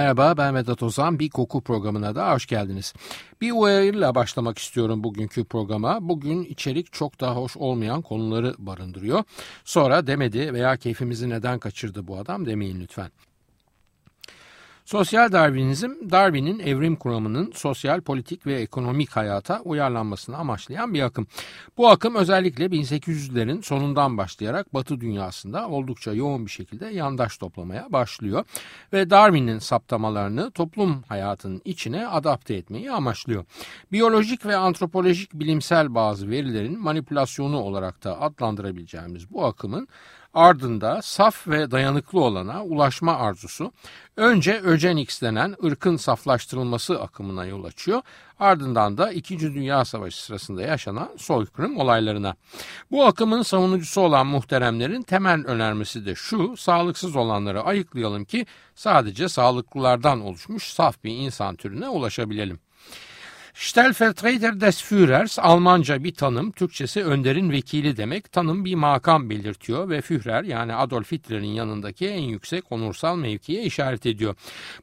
Merhaba ben Vedat Ozan. Bir koku programına da hoş geldiniz. Bir uyarıyla başlamak istiyorum bugünkü programa. Bugün içerik çok daha hoş olmayan konuları barındırıyor. Sonra demedi veya keyfimizi neden kaçırdı bu adam demeyin lütfen. Sosyal Darwinizm, Darwin'in evrim kuramının sosyal, politik ve ekonomik hayata uyarlanmasını amaçlayan bir akım. Bu akım özellikle 1800'lerin sonundan başlayarak Batı dünyasında oldukça yoğun bir şekilde yandaş toplamaya başlıyor ve Darwin'in saptamalarını toplum hayatının içine adapte etmeyi amaçlıyor. Biyolojik ve antropolojik bilimsel bazı verilerin manipülasyonu olarak da adlandırabileceğimiz bu akımın Ardında saf ve dayanıklı olana ulaşma arzusu önce Ögenix denen ırkın saflaştırılması akımına yol açıyor. Ardından da 2. Dünya Savaşı sırasında yaşanan soykırım olaylarına. Bu akımın savunucusu olan muhteremlerin temel önermesi de şu, sağlıksız olanları ayıklayalım ki sadece sağlıklılardan oluşmuş saf bir insan türüne ulaşabilelim. Stellvertreter des Führers Almanca bir tanım, Türkçesi önderin vekili demek. Tanım bir makam belirtiyor ve Führer yani Adolf Hitler'in yanındaki en yüksek onursal mevkiye işaret ediyor.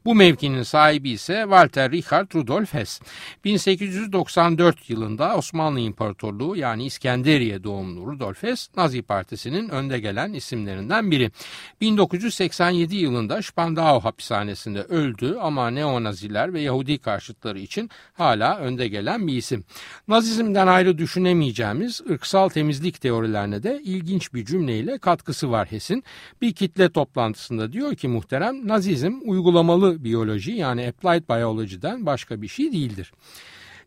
Bu mevkinin sahibi ise Walter Richard Rudolf Hess. 1894 yılında Osmanlı İmparatorluğu yani İskenderiye doğumlu Rudolf Hess Nazi Partisi'nin önde gelen isimlerinden biri. 1987 yılında Spandau hapishanesinde öldü ama neonaziler ve Yahudi karşıtları için hala önde gelen bir isim. Nazizmden ayrı düşünemeyeceğimiz ırksal temizlik teorilerine de ilginç bir cümleyle katkısı var Hess'in. Bir kitle toplantısında diyor ki muhterem Nazizm uygulamalı biyoloji yani applied biology'den başka bir şey değildir.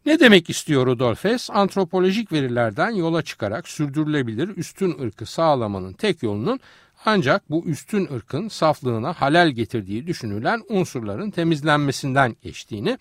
Ne demek istiyor Rudolf Hess? Antropolojik verilerden yola çıkarak sürdürülebilir üstün ırkı sağlamanın tek yolunun ancak bu üstün ırkın saflığına halel getirdiği düşünülen unsurların temizlenmesinden geçtiğini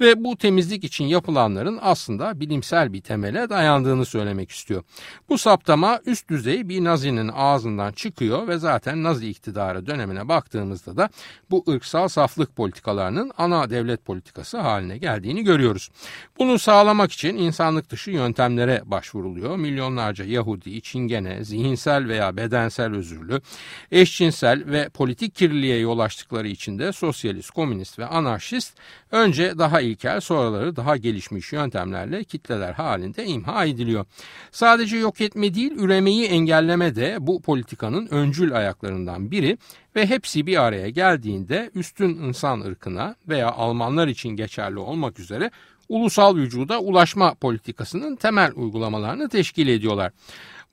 ve bu temizlik için yapılanların aslında bilimsel bir temele dayandığını söylemek istiyor. Bu saptama üst düzey bir Nazi'nin ağzından çıkıyor ve zaten Nazi iktidarı dönemine baktığımızda da bu ırksal saflık politikalarının ana devlet politikası haline geldiğini görüyoruz. Bunu sağlamak için insanlık dışı yöntemlere başvuruluyor. Milyonlarca Yahudi, Çingene, zihinsel veya bedensel özürlü, örgütü, eşcinsel ve politik kirliliğe yol açtıkları için de sosyalist, komünist ve anarşist önce daha ilkel sonraları daha gelişmiş yöntemlerle kitleler halinde imha ediliyor. Sadece yok etme değil üremeyi engelleme de bu politikanın öncül ayaklarından biri ve hepsi bir araya geldiğinde üstün insan ırkına veya Almanlar için geçerli olmak üzere ulusal vücuda ulaşma politikasının temel uygulamalarını teşkil ediyorlar.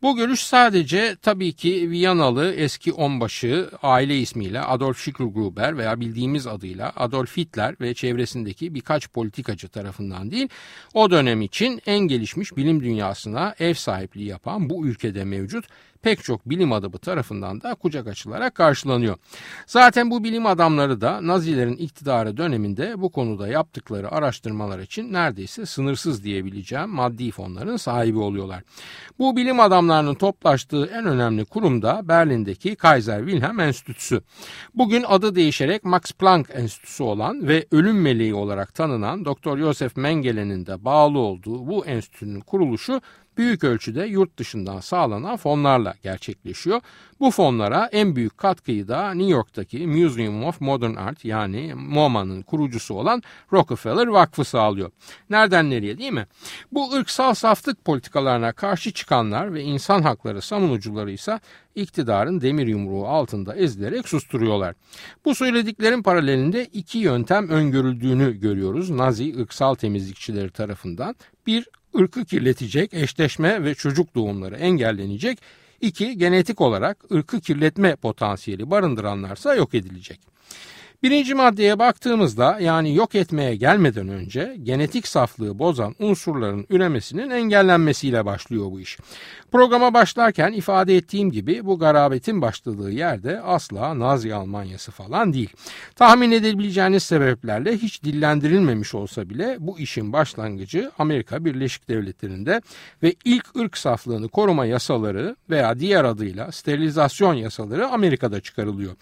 Bu görüş sadece tabii ki Viyanalı eski onbaşı aile ismiyle Adolf Schicklgruber veya bildiğimiz adıyla Adolf Hitler ve çevresindeki birkaç politikacı tarafından değil, o dönem için en gelişmiş bilim dünyasına ev sahipliği yapan bu ülkede mevcut pek çok bilim adamı tarafından da kucak açılarak karşılanıyor. Zaten bu bilim adamları da Nazilerin iktidarı döneminde bu konuda yaptıkları araştırmalar için neredeyse sınırsız diyebileceğim maddi fonların sahibi oluyorlar. Bu bilim adamlarının toplaştığı en önemli kurum da Berlin'deki Kaiser Wilhelm Enstitüsü. Bugün adı değişerek Max Planck Enstitüsü olan ve ölüm meleği olarak tanınan Dr. Josef Mengelen'in de bağlı olduğu bu enstitünün kuruluşu büyük ölçüde yurt dışından sağlanan fonlarla gerçekleşiyor. Bu fonlara en büyük katkıyı da New York'taki Museum of Modern Art yani MoMA'nın kurucusu olan Rockefeller Vakfı sağlıyor. Nereden nereye değil mi? Bu ırksal saflık politikalarına karşı çıkanlar ve insan hakları savunucuları ise iktidarın demir yumruğu altında ezilerek susturuyorlar. Bu söylediklerin paralelinde iki yöntem öngörüldüğünü görüyoruz Nazi ırksal temizlikçileri tarafından. Bir ırkı kirletecek eşleşme ve çocuk doğumları engellenecek. İki, genetik olarak ırkı kirletme potansiyeli barındıranlarsa yok edilecek. Birinci maddeye baktığımızda yani yok etmeye gelmeden önce genetik saflığı bozan unsurların üremesinin engellenmesiyle başlıyor bu iş. Programa başlarken ifade ettiğim gibi bu garabetin başladığı yerde asla Nazi Almanyası falan değil. Tahmin edebileceğiniz sebeplerle hiç dillendirilmemiş olsa bile bu işin başlangıcı Amerika Birleşik Devletleri'nde ve ilk ırk saflığını koruma yasaları veya diğer adıyla sterilizasyon yasaları Amerika'da çıkarılıyor.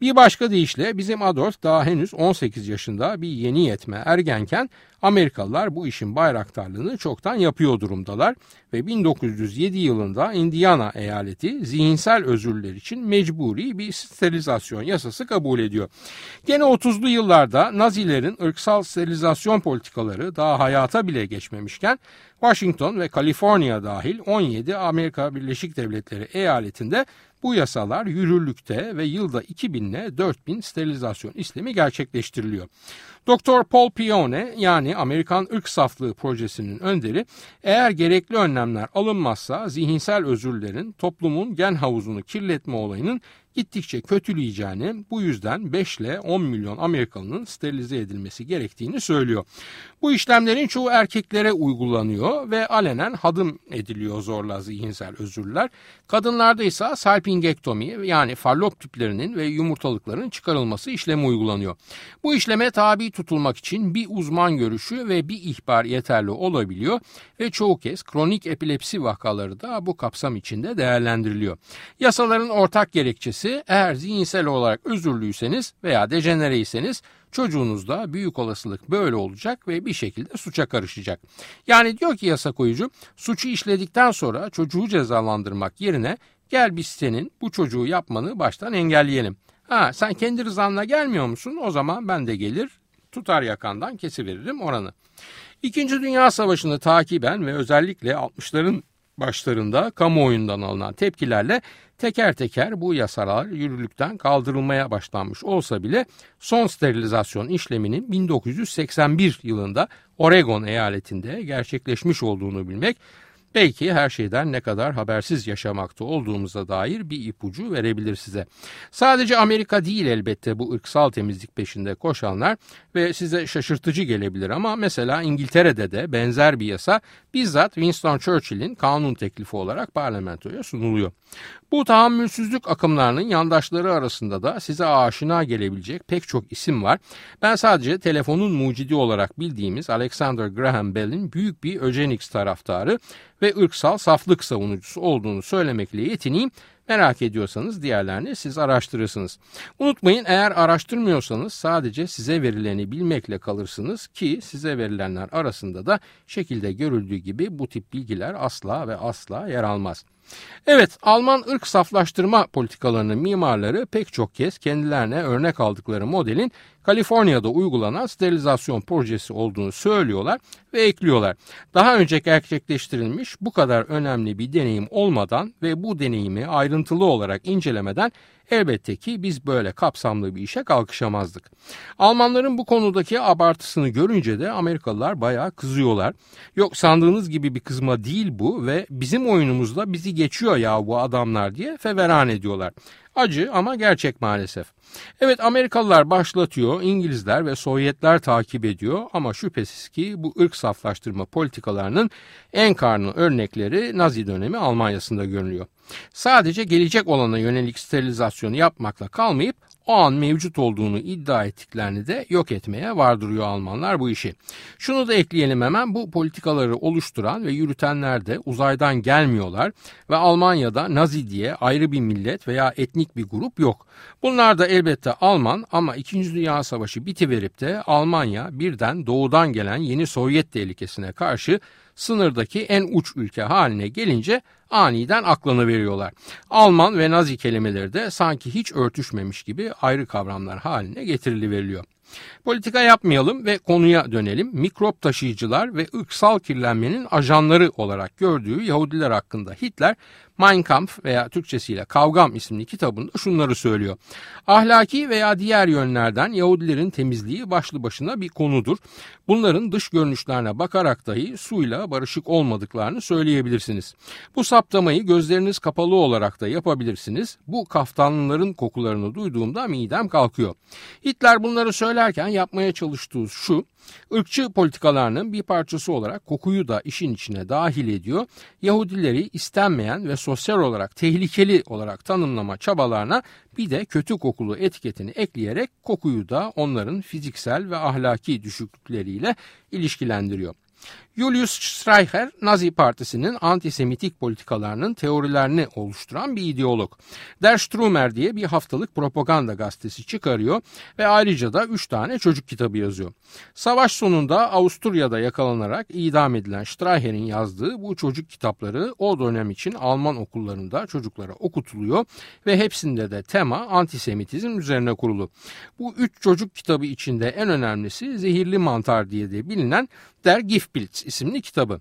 Bir başka deyişle bizim Adolf daha henüz 18 yaşında bir yeni yetme ergenken Amerikalılar bu işin bayraktarlığını çoktan yapıyor durumdalar ve 1907 yılında Indiana eyaleti zihinsel özürler için mecburi bir sterilizasyon yasası kabul ediyor. Gene 30'lu yıllarda Nazilerin ırksal sterilizasyon politikaları daha hayata bile geçmemişken Washington ve Kaliforniya dahil 17 Amerika Birleşik Devletleri eyaletinde bu yasalar yürürlükte ve yılda 2000 ile 4000 sterilizasyon işlemi gerçekleştiriliyor. Doktor Paul Pione yani Amerikan Irk Saflığı Projesi'nin önderi eğer gerekli önlemler alınmazsa zihinsel özürlerin toplumun gen havuzunu kirletme olayının gittikçe kötüleyeceğini bu yüzden 5 ile 10 milyon Amerikalının sterilize edilmesi gerektiğini söylüyor. Bu işlemlerin çoğu erkeklere uygulanıyor ve alenen hadım ediliyor zorla zihinsel özürler. Kadınlarda ise salpingektomi yani fallop tüplerinin ve yumurtalıkların çıkarılması işlemi uygulanıyor. Bu işleme tabi tutulmak için bir uzman görüşü ve bir ihbar yeterli olabiliyor ve çoğu kez kronik epilepsi vakaları da bu kapsam içinde değerlendiriliyor. Yasaların ortak gerekçesi eğer zihinsel olarak özürlüyseniz veya dejenereyseniz çocuğunuz da büyük olasılık böyle olacak ve bir şekilde suça karışacak. Yani diyor ki yasa koyucu suçu işledikten sonra çocuğu cezalandırmak yerine gel biz senin bu çocuğu yapmanı baştan engelleyelim. Ha sen kendi rızanla gelmiyor musun? O zaman ben de gelir tutar yakandan kesiveririm oranı. İkinci Dünya Savaşı'nı takiben ve özellikle 60'ların başlarında kamuoyundan alınan tepkilerle teker teker bu yasalar yürürlükten kaldırılmaya başlanmış olsa bile son sterilizasyon işleminin 1981 yılında Oregon eyaletinde gerçekleşmiş olduğunu bilmek belki her şeyden ne kadar habersiz yaşamakta olduğumuza dair bir ipucu verebilir size. Sadece Amerika değil elbette bu ırksal temizlik peşinde koşanlar ve size şaşırtıcı gelebilir ama mesela İngiltere'de de benzer bir yasa bizzat Winston Churchill'in kanun teklifi olarak parlamentoya sunuluyor. Bu tahammülsüzlük akımlarının yandaşları arasında da size aşina gelebilecek pek çok isim var. Ben sadece telefonun mucidi olarak bildiğimiz Alexander Graham Bell'in büyük bir Eugenics taraftarı ve ırksal saflık savunucusu olduğunu söylemekle yetineyim. Merak ediyorsanız diğerlerini siz araştırırsınız. Unutmayın eğer araştırmıyorsanız sadece size verileni bilmekle kalırsınız ki size verilenler arasında da şekilde görüldüğü gibi bu tip bilgiler asla ve asla yer almaz. Evet, Alman ırk saflaştırma politikalarının mimarları pek çok kez kendilerine örnek aldıkları modelin Kaliforniya'da uygulanan sterilizasyon projesi olduğunu söylüyorlar ve ekliyorlar. Daha önce gerçekleştirilmiş bu kadar önemli bir deneyim olmadan ve bu deneyimi ayrıntılı olarak incelemeden elbette ki biz böyle kapsamlı bir işe kalkışamazdık. Almanların bu konudaki abartısını görünce de Amerikalılar bayağı kızıyorlar. Yok sandığınız gibi bir kızma değil bu ve bizim oyunumuzda bizi geçiyor ya bu adamlar diye feveran ediyorlar. Acı ama gerçek maalesef. Evet Amerikalılar başlatıyor, İngilizler ve Sovyetler takip ediyor ama şüphesiz ki bu ırk saflaştırma politikalarının en karnı örnekleri Nazi dönemi Almanya'sında görülüyor. Sadece gelecek olana yönelik sterilizasyonu yapmakla kalmayıp o an mevcut olduğunu iddia ettiklerini de yok etmeye vardırıyor Almanlar bu işi. Şunu da ekleyelim hemen bu politikaları oluşturan ve yürütenler de uzaydan gelmiyorlar ve Almanya'da Nazi diye ayrı bir millet veya etnik bir grup yok. Bunlar da elbette Alman ama 2. Dünya Savaşı bitiverip de Almanya birden doğudan gelen yeni Sovyet tehlikesine karşı sınırdaki en uç ülke haline gelince aniden aklını veriyorlar. Alman ve Nazi kelimeleri de sanki hiç örtüşmemiş gibi ayrı kavramlar haline getiriliveriliyor. Politika yapmayalım ve konuya dönelim. Mikrop taşıyıcılar ve ırksal kirlenmenin ajanları olarak gördüğü Yahudiler hakkında Hitler Mein Kampf veya Türkçesiyle Kavgam isimli kitabında şunları söylüyor. Ahlaki veya diğer yönlerden Yahudilerin temizliği başlı başına bir konudur. Bunların dış görünüşlerine bakarak dahi suyla barışık olmadıklarını söyleyebilirsiniz. Bu saptamayı gözleriniz kapalı olarak da yapabilirsiniz. Bu kaftanlıların kokularını duyduğumda midem kalkıyor. Hitler bunları söylerken yapmaya çalıştığı şu, ırkçı politikalarının bir parçası olarak kokuyu da işin içine dahil ediyor. Yahudileri istenmeyen ve sosyal olarak tehlikeli olarak tanımlama çabalarına bir de kötü kokulu etiketini ekleyerek kokuyu da onların fiziksel ve ahlaki düşüklükleriyle ilişkilendiriyor. Julius Streicher, Nazi Partisi'nin antisemitik politikalarının teorilerini oluşturan bir ideolog. Der Strumer diye bir haftalık propaganda gazetesi çıkarıyor ve ayrıca da 3 tane çocuk kitabı yazıyor. Savaş sonunda Avusturya'da yakalanarak idam edilen Streicher'in yazdığı bu çocuk kitapları o dönem için Alman okullarında çocuklara okutuluyor ve hepsinde de tema antisemitizm üzerine kurulu. Bu üç çocuk kitabı içinde en önemlisi Zehirli Mantar diye de bilinen Der Giftbild isimli kitabı.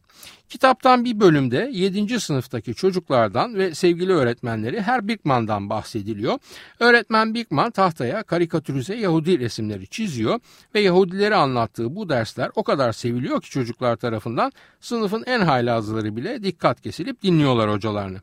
Kitaptan bir bölümde 7. sınıftaki çocuklardan ve sevgili öğretmenleri Her Bigman'dan bahsediliyor. Öğretmen Bigman tahtaya karikatürize Yahudi resimleri çiziyor ve Yahudileri anlattığı bu dersler o kadar seviliyor ki çocuklar tarafından sınıfın en haylazları bile dikkat kesilip dinliyorlar hocalarını.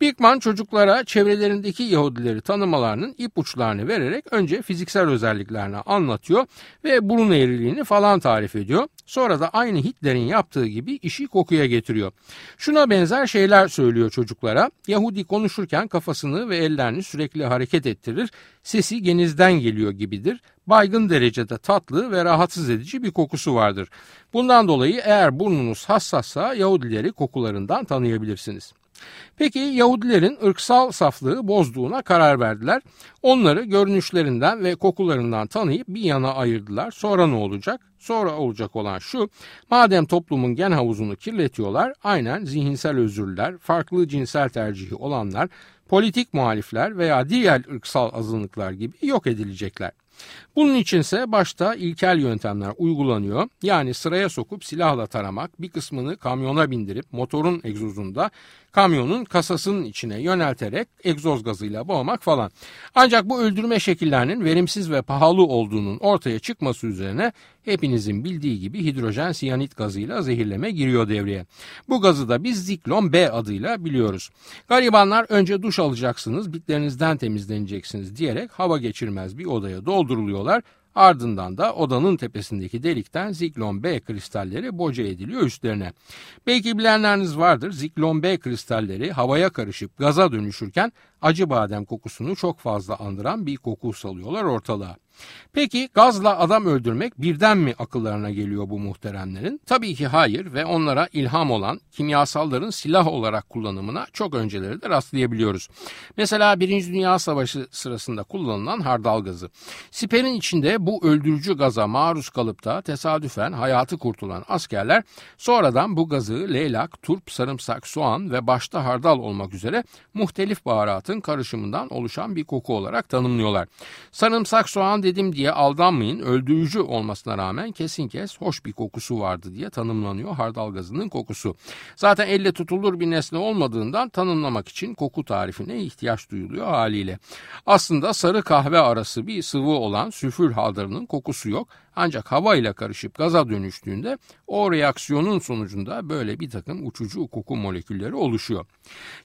Bigman çocuklara çevrelerindeki Yahudileri tanımalarının ipuçlarını vererek önce fiziksel özelliklerini anlatıyor ve burun eğriliğini falan tarif ediyor. Sonra da aynı Hitler'in yaptığı gibi işi kokuya getiriyor. Şuna benzer şeyler söylüyor çocuklara. Yahudi konuşurken kafasını ve ellerini sürekli hareket ettirir. Sesi genizden geliyor gibidir. Baygın derecede tatlı ve rahatsız edici bir kokusu vardır. Bundan dolayı eğer burnunuz hassassa Yahudileri kokularından tanıyabilirsiniz. Peki Yahudilerin ırksal saflığı bozduğuna karar verdiler. Onları görünüşlerinden ve kokularından tanıyıp bir yana ayırdılar. Sonra ne olacak? Sonra olacak olan şu, madem toplumun gen havuzunu kirletiyorlar, aynen zihinsel özürler, farklı cinsel tercihi olanlar, politik muhalifler veya diğer ırksal azınlıklar gibi yok edilecekler. Bunun içinse başta ilkel yöntemler uygulanıyor. Yani sıraya sokup silahla taramak, bir kısmını kamyona bindirip motorun egzozunda kamyonun kasasının içine yönelterek egzoz gazıyla boğmak falan. Ancak bu öldürme şekillerinin verimsiz ve pahalı olduğunun ortaya çıkması üzerine hepinizin bildiği gibi hidrojen siyanit gazıyla zehirleme giriyor devreye. Bu gazı da biz Ziklon B adıyla biliyoruz. Garibanlar önce duş alacaksınız, bitlerinizden temizleneceksiniz diyerek hava geçirmez bir odaya dolduruluyorlar Ardından da odanın tepesindeki delikten ziklon B kristalleri boca ediliyor üstlerine. Belki bilenleriniz vardır ziklon B kristalleri havaya karışıp gaza dönüşürken acı badem kokusunu çok fazla andıran bir koku salıyorlar ortalığa. Peki gazla adam öldürmek birden mi akıllarına geliyor bu muhteremlerin? Tabii ki hayır ve onlara ilham olan kimyasalların silah olarak kullanımına çok önceleri de rastlayabiliyoruz. Mesela Birinci Dünya Savaşı sırasında kullanılan hardal gazı. Siperin içinde bu öldürücü gaza maruz kalıp da tesadüfen hayatı kurtulan askerler sonradan bu gazı leylak, turp, sarımsak, soğan ve başta hardal olmak üzere muhtelif baharatın karışımından oluşan bir koku olarak tanımlıyorlar. Sarımsak, soğan dedim diye aldanmayın. Öldürücü olmasına rağmen kesin kes hoş bir kokusu vardı diye tanımlanıyor hardal gazının kokusu. Zaten elle tutulur bir nesne olmadığından tanımlamak için koku tarifine ihtiyaç duyuluyor haliyle. Aslında sarı kahve arası bir sıvı olan sülfür haldarının kokusu yok. Ancak hava ile karışıp gaza dönüştüğünde o reaksiyonun sonucunda böyle bir takım uçucu koku molekülleri oluşuyor.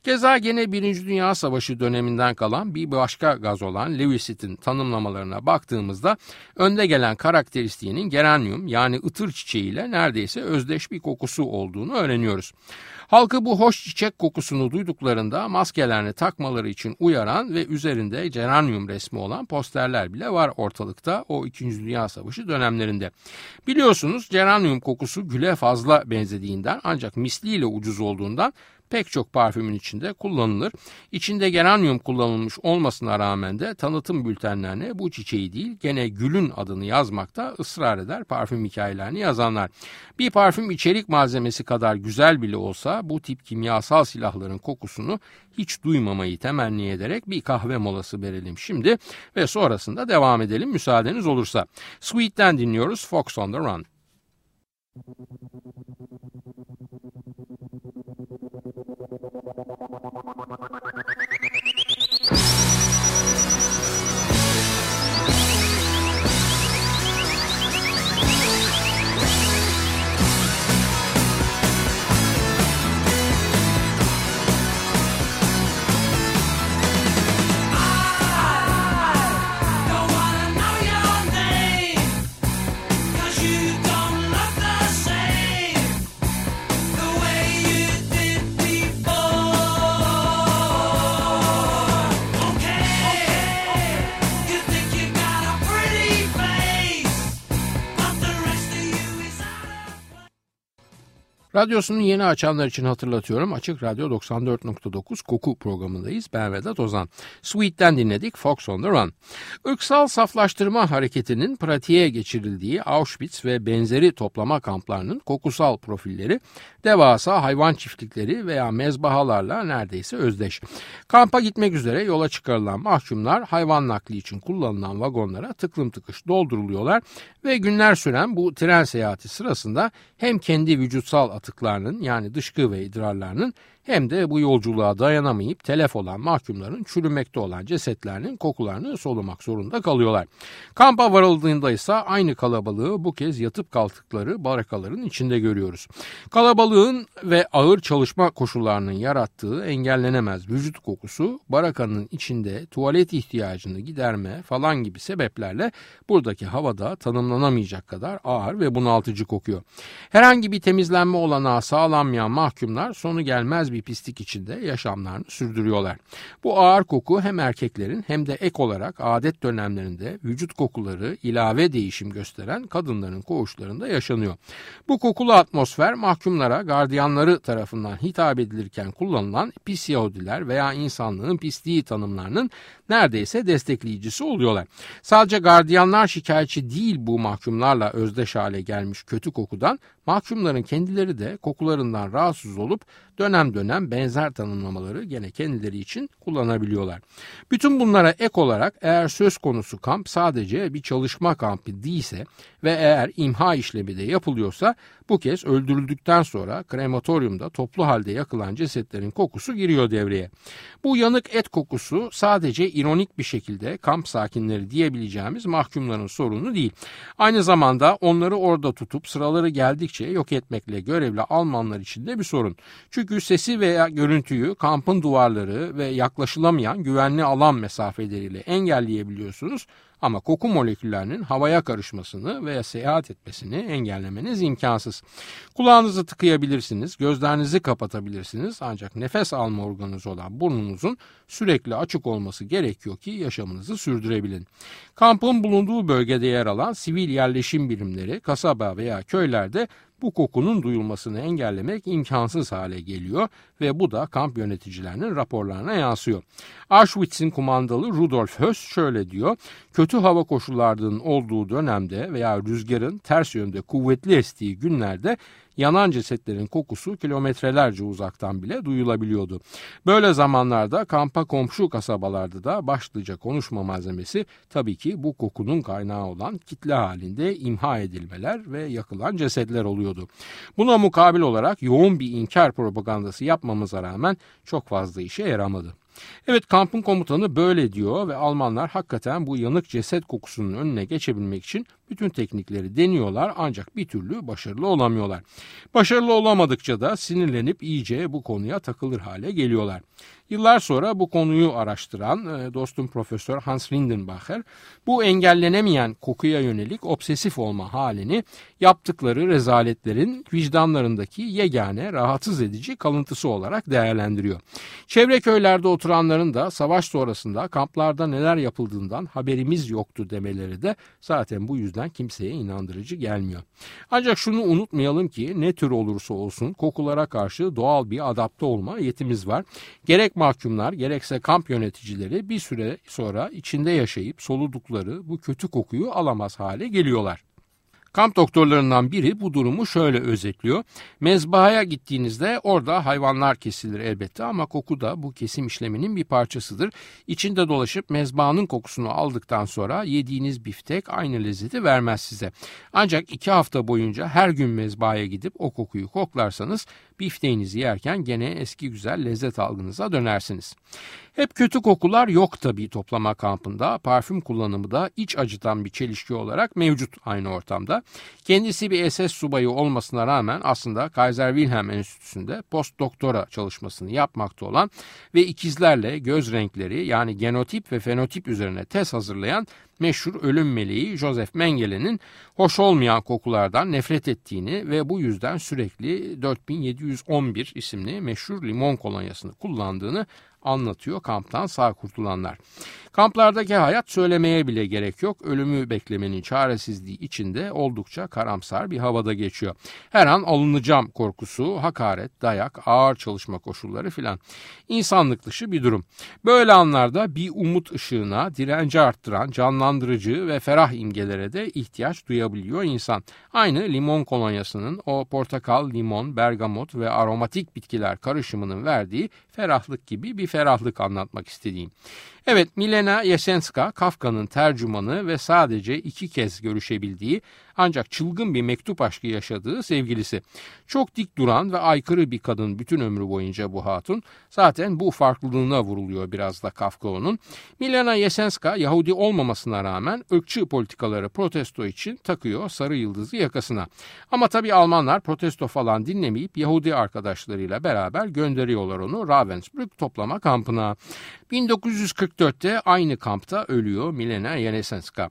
Keza gene Birinci Dünya Savaşı döneminden kalan bir başka gaz olan Lewisit'in tanımlamalarına baktığımızda önde gelen karakteristiğinin geranium yani ıtır çiçeğiyle neredeyse özdeş bir kokusu olduğunu öğreniyoruz. Halkı bu hoş çiçek kokusunu duyduklarında maskelerini takmaları için uyaran ve üzerinde geranium resmi olan posterler bile var ortalıkta o 2. Dünya Savaşı dönemlerinde. Biliyorsunuz geranium kokusu güle fazla benzediğinden ancak misliyle ucuz olduğundan pek çok parfümün içinde kullanılır. İçinde geranium kullanılmış olmasına rağmen de tanıtım bültenlerine bu çiçeği değil gene gülün adını yazmakta ısrar eder parfüm hikayelerini yazanlar. Bir parfüm içerik malzemesi kadar güzel bile olsa bu tip kimyasal silahların kokusunu hiç duymamayı temenni ederek bir kahve molası verelim şimdi ve sonrasında devam edelim müsaadeniz olursa. Sweet'ten dinliyoruz Fox on the Run. Radyosunu yeni açanlar için hatırlatıyorum. Açık Radyo 94.9 Koku programındayız. Ben Vedat Ozan. Sweet'ten dinledik Fox on the Run. Irksal saflaştırma hareketinin pratiğe geçirildiği Auschwitz ve benzeri toplama kamplarının kokusal profilleri devasa hayvan çiftlikleri veya mezbahalarla neredeyse özdeş. Kampa gitmek üzere yola çıkarılan mahkumlar hayvan nakli için kullanılan vagonlara tıklım tıkış dolduruluyorlar ve günler süren bu tren seyahati sırasında hem kendi vücutsal atıklarının yani dışkı ve idrarlarının hem de bu yolculuğa dayanamayıp telef olan mahkumların çürümekte olan cesetlerinin kokularını solumak zorunda kalıyorlar. Kampa varıldığında ise aynı kalabalığı bu kez yatıp kalktıkları barakaların içinde görüyoruz. Kalabalığın ve ağır çalışma koşullarının yarattığı engellenemez vücut kokusu barakanın içinde tuvalet ihtiyacını giderme falan gibi sebeplerle buradaki havada tanımlanamayacak kadar ağır ve bunaltıcı kokuyor. Herhangi bir temizlenme olanağı sağlanmayan mahkumlar sonu gelmez bir pislik içinde yaşamlarını sürdürüyorlar. Bu ağır koku hem erkeklerin hem de ek olarak adet dönemlerinde vücut kokuları ilave değişim gösteren kadınların koğuşlarında yaşanıyor. Bu kokulu atmosfer mahkumlara gardiyanları tarafından hitap edilirken kullanılan pis Yahudiler veya insanlığın pisliği tanımlarının neredeyse destekleyicisi oluyorlar. Sadece gardiyanlar şikayetçi değil bu mahkumlarla özdeş hale gelmiş kötü kokudan mahkumların kendileri de kokularından rahatsız olup dönem dönem benzer tanımlamaları gene kendileri için kullanabiliyorlar. Bütün bunlara ek olarak eğer söz konusu kamp sadece bir çalışma kampı değilse ve eğer imha işlemi de yapılıyorsa bu kez öldürüldükten sonra krematoryumda toplu halde yakılan cesetlerin kokusu giriyor devreye. Bu yanık et kokusu sadece ironik bir şekilde kamp sakinleri diyebileceğimiz mahkumların sorunu değil. Aynı zamanda onları orada tutup sıraları geldikçe yok etmekle görevli Almanlar için de bir sorun. Çünkü sesi veya görüntüyü kampın duvarları ve yaklaşılamayan güvenli alan mesafeleriyle engelleyebiliyorsunuz ama koku moleküllerinin havaya karışmasını veya seyahat etmesini engellemeniz imkansız. Kulağınızı tıkayabilirsiniz, gözlerinizi kapatabilirsiniz ancak nefes alma organınız olan burnunuzun sürekli açık olması gerekiyor ki yaşamınızı sürdürebilin. Kampın bulunduğu bölgede yer alan sivil yerleşim birimleri, kasaba veya köylerde bu kokunun duyulmasını engellemek imkansız hale geliyor ve bu da kamp yöneticilerinin raporlarına yansıyor. Auschwitz'in kumandalı Rudolf Höss şöyle diyor. Kötü hava koşullarının olduğu dönemde veya rüzgarın ters yönde kuvvetli estiği günlerde yanan cesetlerin kokusu kilometrelerce uzaktan bile duyulabiliyordu. Böyle zamanlarda kampa komşu kasabalarda da başlıca konuşma malzemesi tabii ki bu kokunun kaynağı olan kitle halinde imha edilmeler ve yakılan cesetler oluyordu. Buna mukabil olarak yoğun bir inkar propagandası yapmamıza rağmen çok fazla işe yaramadı. Evet kampın komutanı böyle diyor ve Almanlar hakikaten bu yanık ceset kokusunun önüne geçebilmek için bütün teknikleri deniyorlar ancak bir türlü başarılı olamıyorlar. Başarılı olamadıkça da sinirlenip iyice bu konuya takılır hale geliyorlar. Yıllar sonra bu konuyu araştıran e, dostum Profesör Hans Lindenbacher bu engellenemeyen kokuya yönelik obsesif olma halini yaptıkları rezaletlerin vicdanlarındaki yegane rahatsız edici kalıntısı olarak değerlendiriyor. Çevre köylerde oturanların da savaş sonrasında kamplarda neler yapıldığından haberimiz yoktu demeleri de zaten bu yüzden kimseye inandırıcı gelmiyor. Ancak şunu unutmayalım ki ne tür olursa olsun kokulara karşı doğal bir adapte olma yetimiz var. Gerek mahkumlar gerekse kamp yöneticileri bir süre sonra içinde yaşayıp soludukları bu kötü kokuyu alamaz hale geliyorlar. Kamp doktorlarından biri bu durumu şöyle özetliyor. Mezbahaya gittiğinizde orada hayvanlar kesilir elbette ama koku da bu kesim işleminin bir parçasıdır. İçinde dolaşıp mezbahanın kokusunu aldıktan sonra yediğiniz biftek aynı lezzeti vermez size. Ancak iki hafta boyunca her gün mezbahaya gidip o kokuyu koklarsanız bifteğinizi yerken gene eski güzel lezzet algınıza dönersiniz. Hep kötü kokular yok tabii toplama kampında. Parfüm kullanımı da iç acıtan bir çelişki olarak mevcut aynı ortamda. Kendisi bir SS subayı olmasına rağmen aslında Kaiser Wilhelm Enstitüsü'nde post doktora çalışmasını yapmakta olan ve ikizlerle göz renkleri yani genotip ve fenotip üzerine tez hazırlayan meşhur ölüm meleği Joseph Mengele'nin hoş olmayan kokulardan nefret ettiğini ve bu yüzden sürekli 4711 isimli meşhur limon kolonyasını kullandığını anlatıyor kamptan sağ kurtulanlar. Kamplardaki hayat söylemeye bile gerek yok. Ölümü beklemenin çaresizliği içinde oldukça karamsar bir havada geçiyor. Her an alınacağım korkusu, hakaret, dayak, ağır çalışma koşulları filan. İnsanlık dışı bir durum. Böyle anlarda bir umut ışığına, direnci arttıran, canlandırıcı ve ferah imgelere de ihtiyaç duyabiliyor insan. Aynı limon kolonyasının o portakal, limon, bergamot ve aromatik bitkiler karışımının verdiği ferahlık gibi bir ferahlık anlatmak istediğim. Evet Milena Yesenska Kafka'nın tercümanı ve sadece iki kez görüşebildiği ancak çılgın bir mektup aşkı yaşadığı sevgilisi. Çok dik duran ve aykırı bir kadın bütün ömrü boyunca bu hatun. Zaten bu farklılığına vuruluyor biraz da Kafka onun. Milena Yesenska Yahudi olmamasına rağmen ırkçı politikaları protesto için takıyor sarı yıldızı yakasına. Ama tabii Almanlar protesto falan dinlemeyip Yahudi arkadaşlarıyla beraber gönderiyorlar onu Ravensbrück toplama kampına. 1944'te aynı kampta ölüyor Milena Yesenska.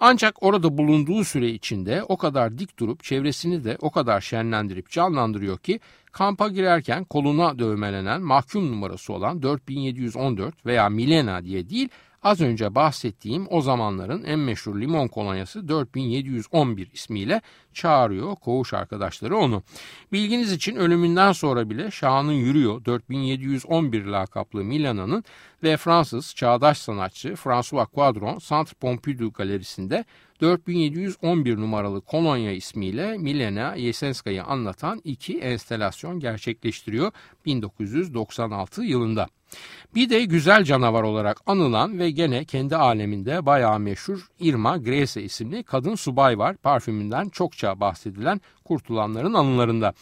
Ancak orada bulunduğu süre içinde o kadar dik durup çevresini de o kadar şenlendirip canlandırıyor ki kampa girerken koluna dövmelenen mahkum numarası olan 4714 veya Milena diye değil Az önce bahsettiğim o zamanların en meşhur limon kolonyası 4711 ismiyle çağırıyor koğuş arkadaşları onu. Bilginiz için ölümünden sonra bile şanın yürüyor 4711 lakaplı Milana'nın ve Fransız çağdaş sanatçı François Quadron Centre Pompidou galerisinde 4711 numaralı kolonya ismiyle Milena Yesenska'yı anlatan iki enstelasyon gerçekleştiriyor 1996 yılında. Bir de güzel canavar olarak anılan ve gene kendi aleminde bayağı meşhur Irma Grese isimli kadın subay var. Parfümünden çokça bahsedilen kurtulanların anılarında.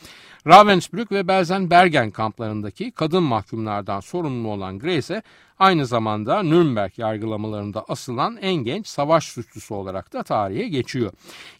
Ravensbrück ve Belzen Bergen kamplarındaki kadın mahkumlardan sorumlu olan Grese aynı zamanda Nürnberg yargılamalarında asılan en genç savaş suçlusu olarak da tarihe geçiyor.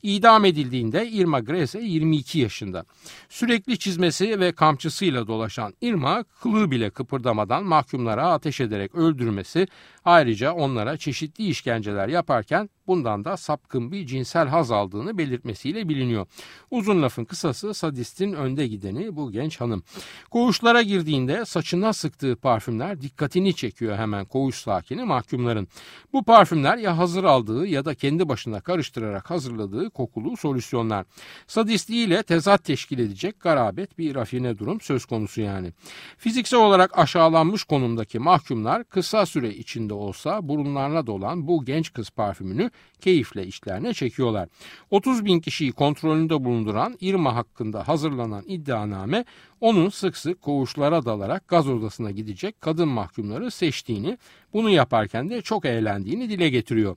İdam edildiğinde Irma Grese 22 yaşında. Sürekli çizmesi ve kamçısıyla dolaşan Irma kılığı bile kıpırdamadan mahkumlara ateş ederek öldürmesi ayrıca onlara çeşitli işkenceler yaparken bundan da sapkın bir cinsel haz aldığını belirtmesiyle biliniyor. Uzun lafın kısası sadistin önde gideni bu genç hanım. Koğuşlara girdiğinde saçına sıktığı parfümler dikkatini çekiyor hemen koğuş sakini mahkumların. Bu parfümler ya hazır aldığı ya da kendi başına karıştırarak hazırladığı kokulu solüsyonlar. Sadistliğiyle tezat teşkil edecek garabet bir rafine durum söz konusu yani. Fiziksel olarak aşağılanmış konumdaki mahkumlar kısa süre içinde olsa burunlarına dolan bu genç kız parfümünü keyifle işlerine çekiyorlar. 30 bin kişiyi kontrolünde bulunduran Irma hakkında hazırlanan iddianame onun sık sık koğuşlara dalarak gaz odasına gidecek kadın mahkumları seçtiğini, bunu yaparken de çok eğlendiğini dile getiriyor.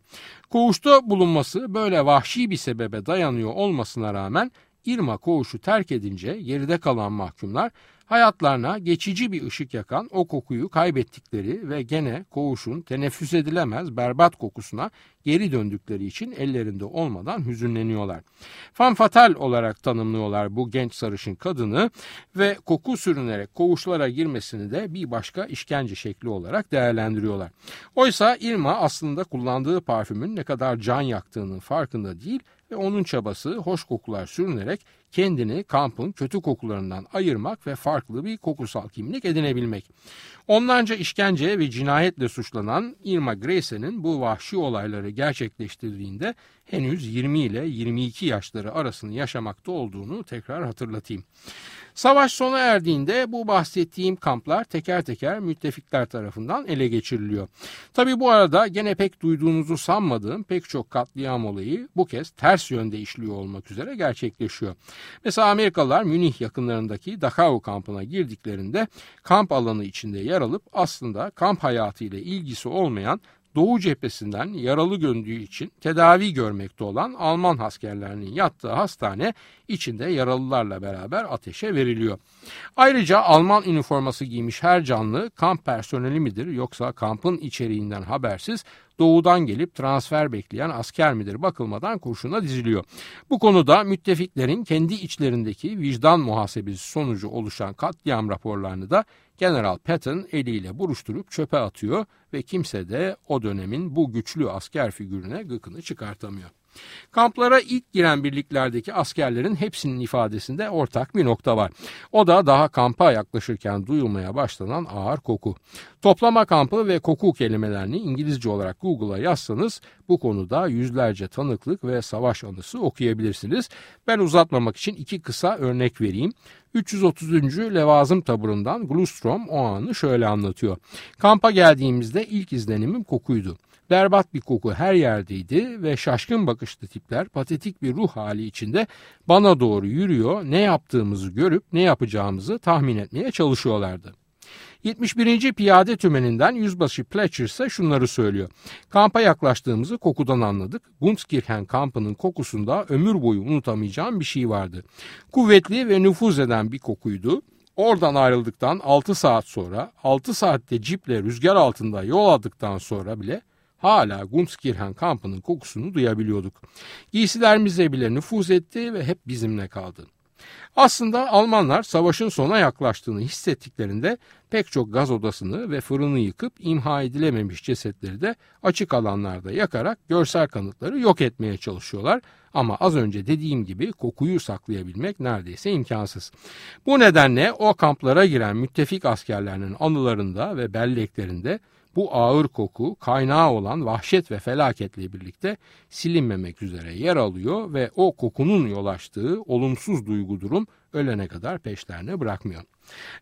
Koğuşta bulunması böyle vahşi bir sebebe dayanıyor olmasına rağmen Irma koğuşu terk edince geride kalan mahkumlar hayatlarına geçici bir ışık yakan o kokuyu kaybettikleri ve gene koğuşun teneffüs edilemez berbat kokusuna geri döndükleri için ellerinde olmadan hüzünleniyorlar. Fan fatal olarak tanımlıyorlar bu genç sarışın kadını ve koku sürünerek koğuşlara girmesini de bir başka işkence şekli olarak değerlendiriyorlar. Oysa Irma aslında kullandığı parfümün ne kadar can yaktığının farkında değil ve onun çabası hoş kokular sürünerek kendini kampın kötü kokularından ayırmak ve farklı bir kokusal kimlik edinebilmek. Onlarca işkence ve cinayetle suçlanan Irma Grayse'nin bu vahşi olayları gerçekleştirdiğinde henüz 20 ile 22 yaşları arasını yaşamakta olduğunu tekrar hatırlatayım. Savaş sona erdiğinde bu bahsettiğim kamplar teker teker müttefikler tarafından ele geçiriliyor. Tabi bu arada gene pek duyduğunuzu sanmadığım pek çok katliam olayı bu kez ters yönde işliyor olmak üzere gerçekleşiyor. Mesela Amerikalılar Münih yakınlarındaki Dachau kampına girdiklerinde kamp alanı içinde yer alıp aslında kamp hayatı ile ilgisi olmayan Doğu cephesinden yaralı göndüğü için tedavi görmekte olan Alman askerlerinin yattığı hastane içinde yaralılarla beraber ateşe veriliyor. Ayrıca Alman üniforması giymiş her canlı kamp personeli midir yoksa kampın içeriğinden habersiz doğudan gelip transfer bekleyen asker midir bakılmadan kurşuna diziliyor. Bu konuda müttefiklerin kendi içlerindeki vicdan muhasebesi sonucu oluşan katliam raporlarını da General Patton eliyle buruşturup çöpe atıyor ve kimse de o dönemin bu güçlü asker figürüne gıkını çıkartamıyor. Kamplara ilk giren birliklerdeki askerlerin hepsinin ifadesinde ortak bir nokta var. O da daha kampa yaklaşırken duyulmaya başlanan ağır koku. Toplama kampı ve koku kelimelerini İngilizce olarak Google'a yazsanız bu konuda yüzlerce tanıklık ve savaş anısı okuyabilirsiniz. Ben uzatmamak için iki kısa örnek vereyim. 330. Levazım taburundan Glustrom o anı şöyle anlatıyor. Kampa geldiğimizde ilk izlenimim kokuydu. Berbat bir koku her yerdeydi ve şaşkın bakışlı tipler patetik bir ruh hali içinde bana doğru yürüyor, ne yaptığımızı görüp ne yapacağımızı tahmin etmeye çalışıyorlardı. 71. Piyade Tümeninden Yüzbaşı Pletcher ise şunları söylüyor. Kampa yaklaştığımızı kokudan anladık. Gunskirchen kampının kokusunda ömür boyu unutamayacağım bir şey vardı. Kuvvetli ve nüfuz eden bir kokuydu. Oradan ayrıldıktan 6 saat sonra 6 saatte ciple rüzgar altında yol aldıktan sonra bile hala Gunskirchen kampının kokusunu duyabiliyorduk. Giysilerimize bile nüfuz etti ve hep bizimle kaldı. Aslında Almanlar savaşın sona yaklaştığını hissettiklerinde pek çok gaz odasını ve fırını yıkıp imha edilememiş cesetleri de açık alanlarda yakarak görsel kanıtları yok etmeye çalışıyorlar. Ama az önce dediğim gibi kokuyu saklayabilmek neredeyse imkansız. Bu nedenle o kamplara giren müttefik askerlerinin anılarında ve belleklerinde bu ağır koku kaynağı olan vahşet ve felaketle birlikte silinmemek üzere yer alıyor ve o kokunun yol açtığı olumsuz duygu durum ölene kadar peşlerine bırakmıyor.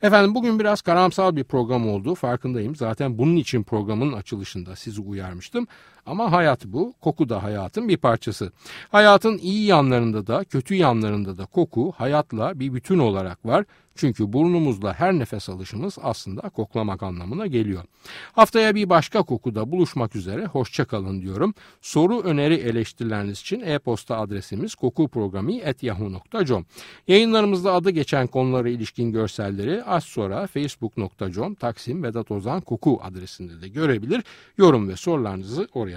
Efendim bugün biraz karamsal bir program oldu farkındayım. Zaten bunun için programın açılışında sizi uyarmıştım. Ama hayat bu. Koku da hayatın bir parçası. Hayatın iyi yanlarında da kötü yanlarında da koku hayatla bir bütün olarak var. Çünkü burnumuzla her nefes alışımız aslında koklamak anlamına geliyor. Haftaya bir başka kokuda buluşmak üzere hoşçakalın diyorum. Soru, öneri, eleştirileriniz için e-posta adresimiz kokuprogrami.yahoo.com Yayınlarımızda adı geçen konulara ilişkin görselleri az sonra facebook.com Taksim Vedat Ozan Koku adresinde de görebilir. Yorum ve sorularınızı oraya